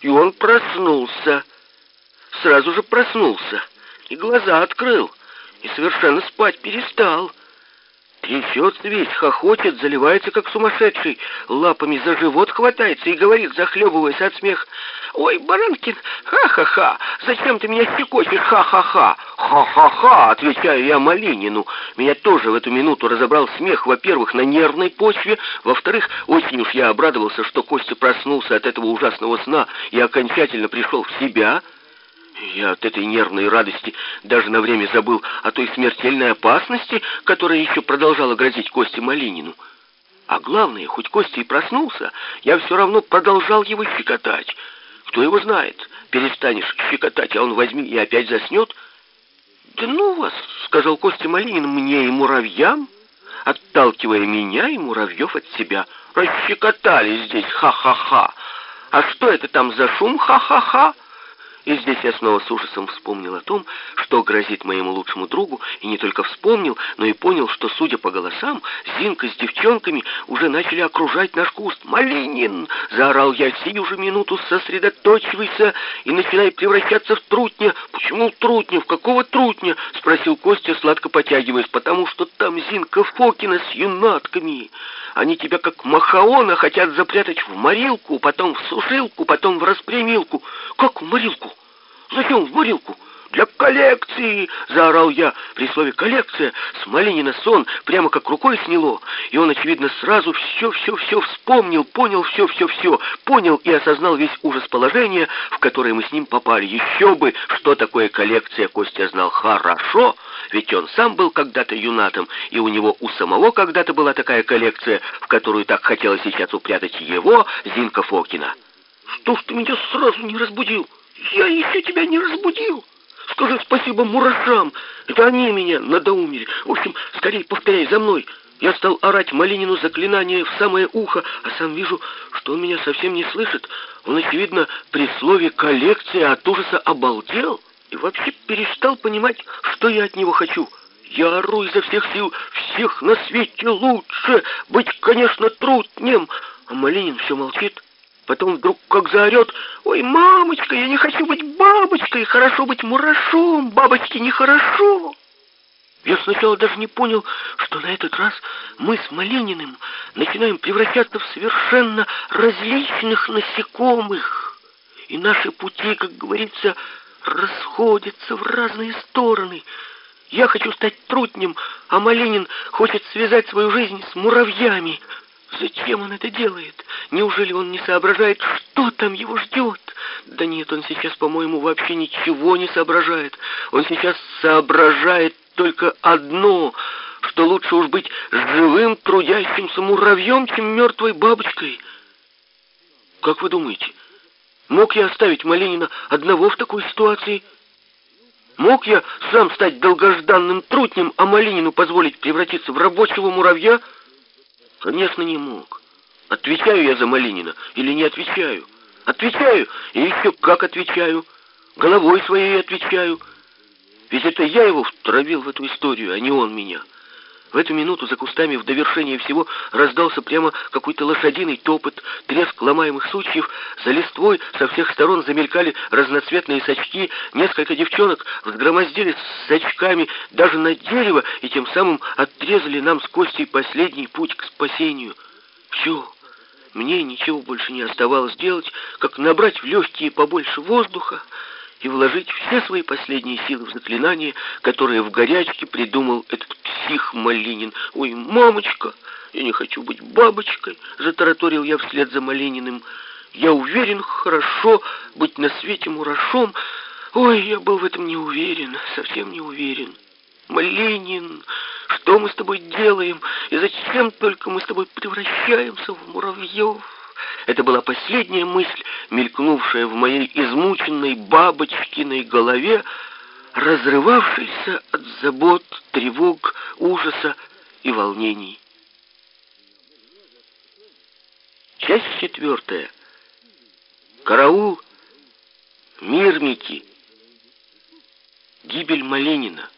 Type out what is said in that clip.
И он проснулся. Сразу же проснулся. И глаза открыл. И совершенно спать перестал. Трясется весь, хохочет, заливается, как сумасшедший, лапами за живот хватается и говорит, захлебываясь от смеха, «Ой, Баранкин, ха-ха-ха, зачем ты меня щекочешь, ха-ха-ха?» «Ха-ха-ха», отвечаю я Малинину. Меня тоже в эту минуту разобрал смех, во-первых, на нервной почве, во-вторых, очень уж я обрадовался, что Костя проснулся от этого ужасного сна и окончательно пришел в себя — я от этой нервной радости даже на время забыл о той смертельной опасности, которая еще продолжала грозить Косте Малинину. А главное, хоть Костя и проснулся, я все равно продолжал его щекотать. Кто его знает, перестанешь щекотать, а он возьми и опять заснет. «Да ну вас!» — сказал Костя Малинин мне и муравьям, отталкивая меня и муравьев от себя. «Расщекотали здесь, ха-ха-ха! А что это там за шум, ха-ха-ха?» И здесь я снова с ужасом вспомнил о том, что грозит моему лучшему другу, и не только вспомнил, но и понял, что, судя по голосам, Зинка с девчонками уже начали окружать наш куст. «Малинин!» — заорал я сию же минуту, сосредоточивайся и начинай превращаться в трутня. «Почему трутня? В какого трутня?» — спросил Костя, сладко потягиваясь. «Потому что там Зинка Фокина с юнатками. Они тебя как махаона хотят запрятать в морилку, потом в сушилку, потом в распрямилку. Как в морилку? Зачем в морилку? «Для коллекции!» — заорал я. При слове «коллекция» с Малинина сон прямо как рукой сняло, и он, очевидно, сразу все-все-все вспомнил, понял все-все-все, понял и осознал весь ужас положения, в которое мы с ним попали. Еще бы, что такое коллекция, Костя знал хорошо, ведь он сам был когда-то юнатом, и у него у самого когда-то была такая коллекция, в которую так хотелось сейчас упрятать его, Зинка Фокина. «Что ж ты меня сразу не разбудил? Я еще тебя не разбудил!» Скажи спасибо мурашам. Это они меня надоумили. В общем, скорее повторяй за мной. Я стал орать Малинину заклинание в самое ухо, а сам вижу, что он меня совсем не слышит. Он, очевидно, при слове «коллекция» от ужаса обалдел и вообще перестал понимать, что я от него хочу. Я ору изо всех сил, всех на свете лучше быть, конечно, труднем. А Малинин все молчит. Потом вдруг как заорет, «Ой, мамочка, я не хочу быть бабочкой, хорошо быть мурашом, бабочке нехорошо!» Я сначала даже не понял, что на этот раз мы с Малининым начинаем превращаться в совершенно различных насекомых, и наши пути, как говорится, расходятся в разные стороны. Я хочу стать трутнем, а Малинин хочет связать свою жизнь с муравьями — Зачем он это делает? Неужели он не соображает, что там его ждет? Да нет, он сейчас, по-моему, вообще ничего не соображает. Он сейчас соображает только одно, что лучше уж быть живым трудящимся муравьем, чем мертвой бабочкой. Как вы думаете, мог я оставить Малинина одного в такой ситуации? Мог я сам стать долгожданным трутнем, а Малинину позволить превратиться в рабочего муравья — Конечно, не мог. Отвечаю я за Малинина или не отвечаю? Отвечаю, и еще как отвечаю. Головой своей отвечаю. Ведь это я его втравил в эту историю, а не он меня. В эту минуту за кустами в довершение всего раздался прямо какой-то лошадиный топот, треск ломаемых сучьев, за листвой со всех сторон замелькали разноцветные сачки, несколько девчонок взгромоздились с сачками даже на дерево и тем самым отрезали нам с Костей последний путь к спасению. Все, мне ничего больше не оставалось делать, как набрать в легкие побольше воздуха, и вложить все свои последние силы в заклинание, которое в горячке придумал этот псих Малинин. «Ой, мамочка, я не хочу быть бабочкой!» — затараторил я вслед за Малининым. «Я уверен, хорошо быть на свете мурашом. Ой, я был в этом не уверен, совсем не уверен. Малинин, что мы с тобой делаем? И зачем только мы с тобой превращаемся в муравьев?» Это была последняя мысль, мелькнувшая в моей измученной бабочкиной голове, разрывавшейся от забот, тревог, ужаса и волнений. Часть четвертая. Караул, Мирмики, гибель Малинина.